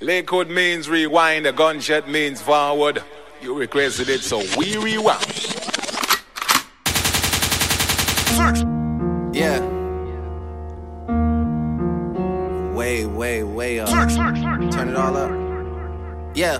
Lakewood means rewind, a gunshot means forward. You requested it, so we rewind. Search. Yeah. Way, way, way up. Turn it all up. Yeah.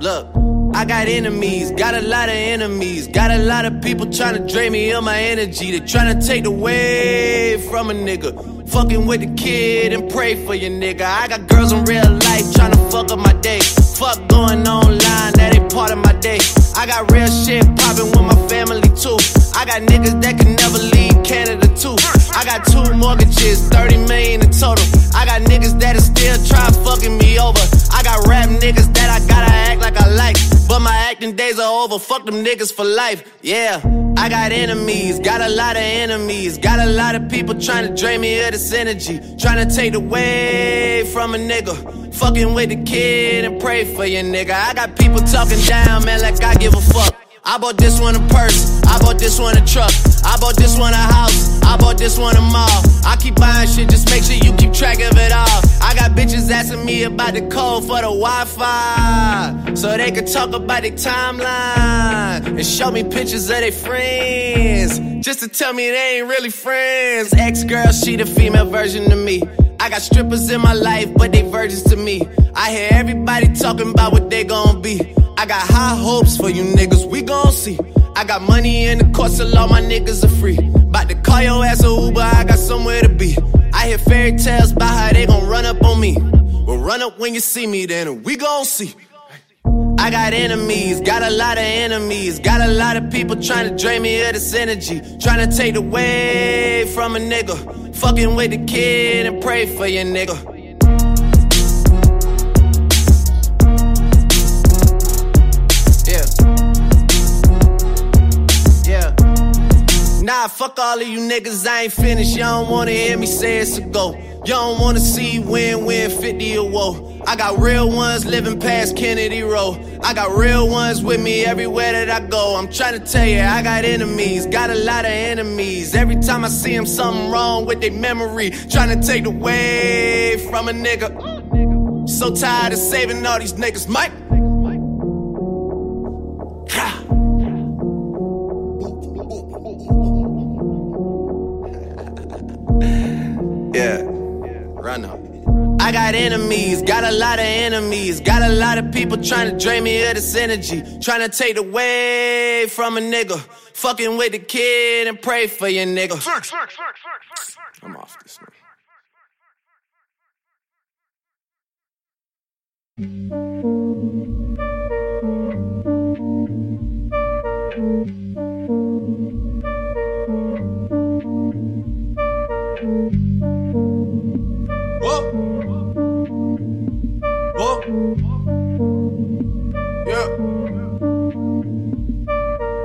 Look, I got enemies, got a lot of enemies, got a lot of people trying to drain me of my energy. They trying to take away from a nigga. Fucking with the kid and pray for your nigga. I got girls in real life trying to fuck up my day. Fuck going online, that ain't part of my day. I got real shit popping with my family too. I got niggas that can never leave Canada too. I got two mortgages, 30 million in total. I got niggas that'll still try fucking me over. I got rap niggas that I gotta act like I like. But my acting days are over, fuck them niggas for life. Yeah, I got enemies, got a lot of enemies. Got a lot of people trying to drain me of this energy. Trying to take away from a nigga. Fucking with the kid and pray for your nigga. I got people talking down, man, like I give a fuck. I bought this one a purse, I bought this one a truck, I bought this one a house, I bought this one a mall. I keep buying shit, just make sure you keep track of it all. I got bitches asking me about the code for the Wi Fi, so they can talk about the timeline and show me pictures of their friends, just to tell me they ain't really friends. Ex girl, she the female version of me. I got strippers in my life, but they virgins to me. I hear everybody talking about what they gon' be. I got high hopes for you niggas, we gon' see. I got money in the court, so all my niggas are free. About to call your ass a Uber, I got somewhere to be. I hear fairy tales about how they gon' run up on me. Well, run up when you see me, then we gon' see. I got enemies, got a lot of enemies, got a lot of people trying to drain me of this energy, trying to take away from a nigga, fucking with the kid and pray for your nigga. Fuck all of you niggas, I ain't finished. Y'all don't wanna hear me say it's a go. Y'all don't wanna see win win 50 or woe. I got real ones living past Kennedy Road. I got real ones with me everywhere that I go. I'm trying to tell you, I got enemies, got a lot of enemies. Every time I see them, something wrong with their memory. Trying to take away from a nigga. So tired of saving all these niggas, Mike. I got enemies, got a lot of enemies, got a lot of people trying to drain me of this energy, trying to take away from a nigga, fucking with the kid and pray for your nigga. I'm off this one. Whoa.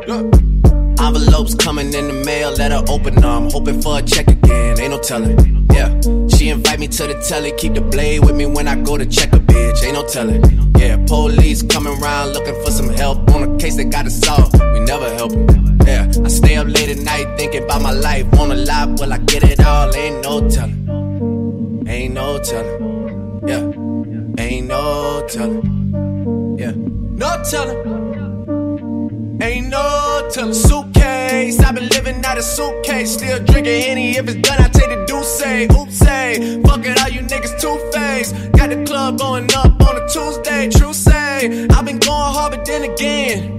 Envelopes coming in the mail, let her open them. I'm hoping for a check again, ain't no telling. Yeah, she invite me to the telly, keep the blade with me when I go to check a bitch, ain't no telling. Yeah, police coming around looking for some help on a case they gotta solve. We never help 'em. Yeah, I stay up late at night thinking about my life. Wanna lie, will I get it all? Ain't no telling. Ain't no telling. Yeah, ain't no telling. Yeah, no telling. Ain't no telling. Suitcase, I've been living out of suitcase. Still drinking Henny. If it's done, I take the deuce. Oops, say. Fuck it, all you niggas two faced. Got the club going up on a Tuesday. True say. I've been going hard, but then again.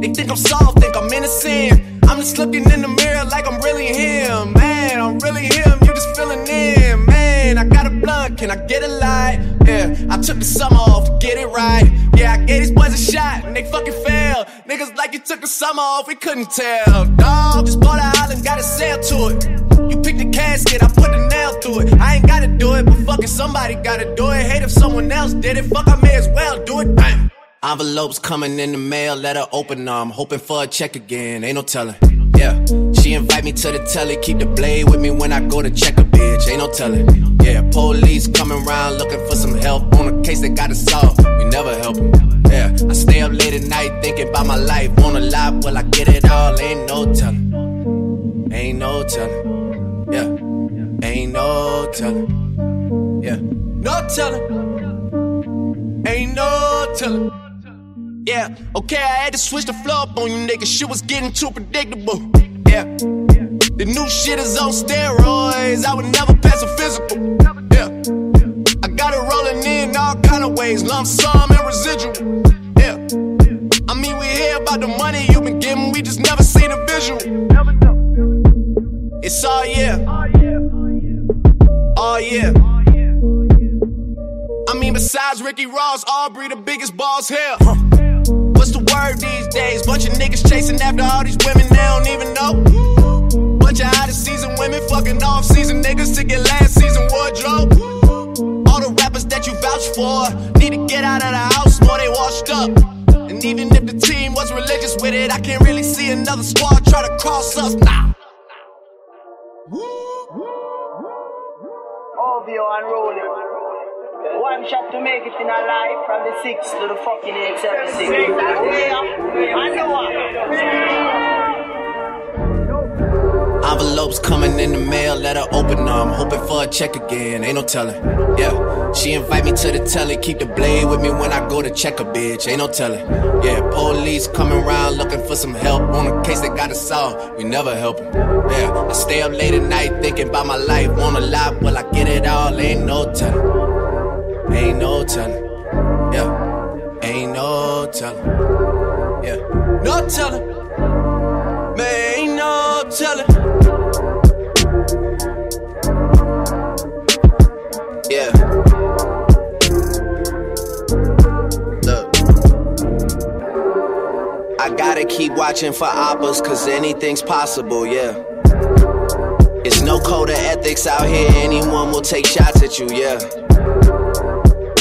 They think I'm soft, think I'm innocent. I'm just looking in the mirror like I'm really him. Man, I'm really him. You just feeling in. Man, I got a blunt. Can I get a light? Yeah, I took the summer off to get it right. Yeah, I gave these boys a shot and they fucking failed. Niggas like you took the summer off, we couldn't tell. Dog, just bought an island, got a sail to it. You pick the casket, I put the nail through it. I ain't gotta do it, but fucking somebody gotta do it. Hate if someone else did it, fuck, I may as well do it. Envelopes coming in the mail, let her open them. I'm hoping for a check again, ain't no telling. Yeah, she invite me to the telly, keep the blade with me when I go to check a bitch, ain't no telling. Yeah, police coming around looking for some help on a case they gotta solve. We never help 'em. Yeah, I stay up late at night thinking about my life. Wanna lie, will I get it all? Ain't no telling. Ain't no telling. Yeah, ain't no telling. Yeah, No telling. Ain't no telling. Yeah, okay, I had to switch the flow up on you niggas. Shit was getting too predictable. Yeah. The new shit is on steroids. I would never pass a physical. All kind of ways. Lump sum and residual. Yeah. I mean, we hear about the money you've been getting. We just never seen a visual. It's all yeah. Oh yeah. I mean, besides Rick Ross, Aubrey, the biggest boss here. What's the word these days? Bunch of niggas chasing after all these women they don't even know. Bunch of out of season women fucking off season niggas to get last for need to get out of the house more they washed up. And even if the team was religious with it, I can't really see another squad try to cross us. Nah. And rolling. One shot to make it in a life from the 6 to the fucking 876. Yeah, I know. Envelopes coming in the mail, let her open them. Hoping for a check again, ain't no telling. Yeah, she invite me to the telly, keep the blade with me when I go to check a bitch, ain't no telling. Yeah, police coming around looking for some help on a case that got us solved. We never help them. Yeah, I stay up late at night thinking about my life. Want a lot, will I get it all? Ain't no telling. Ain't no telling. Yeah, ain't no telling. Yeah, no telling. Man, ain't no telling. Keep watching for oppas, cause anything's possible, yeah. It's no code of ethics out here, anyone will take shots at you, yeah.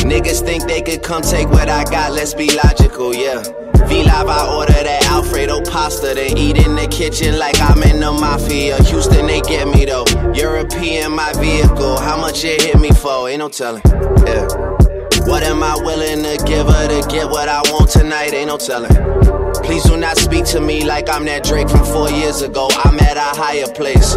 Niggas think they could come take what I got, let's be logical, yeah. V-Live, I order that Alfredo pasta, then eat in the kitchen like I'm in the mafia. Houston, they get me though. European, my vehicle. How much it hit me for? Ain't no telling. Yeah. What am I willing to give her to get what I want tonight? Ain't no telling. Please do not speak to me like I'm that Drake from four years ago. I'm at a higher place.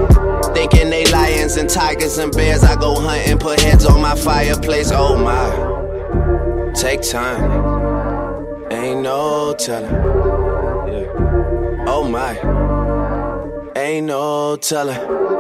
Thinking they lions and tigers and bears. I go hunting, put heads on my fireplace. Oh my. Take time. Ain't no telling. Yeah. Oh my. Ain't no telling.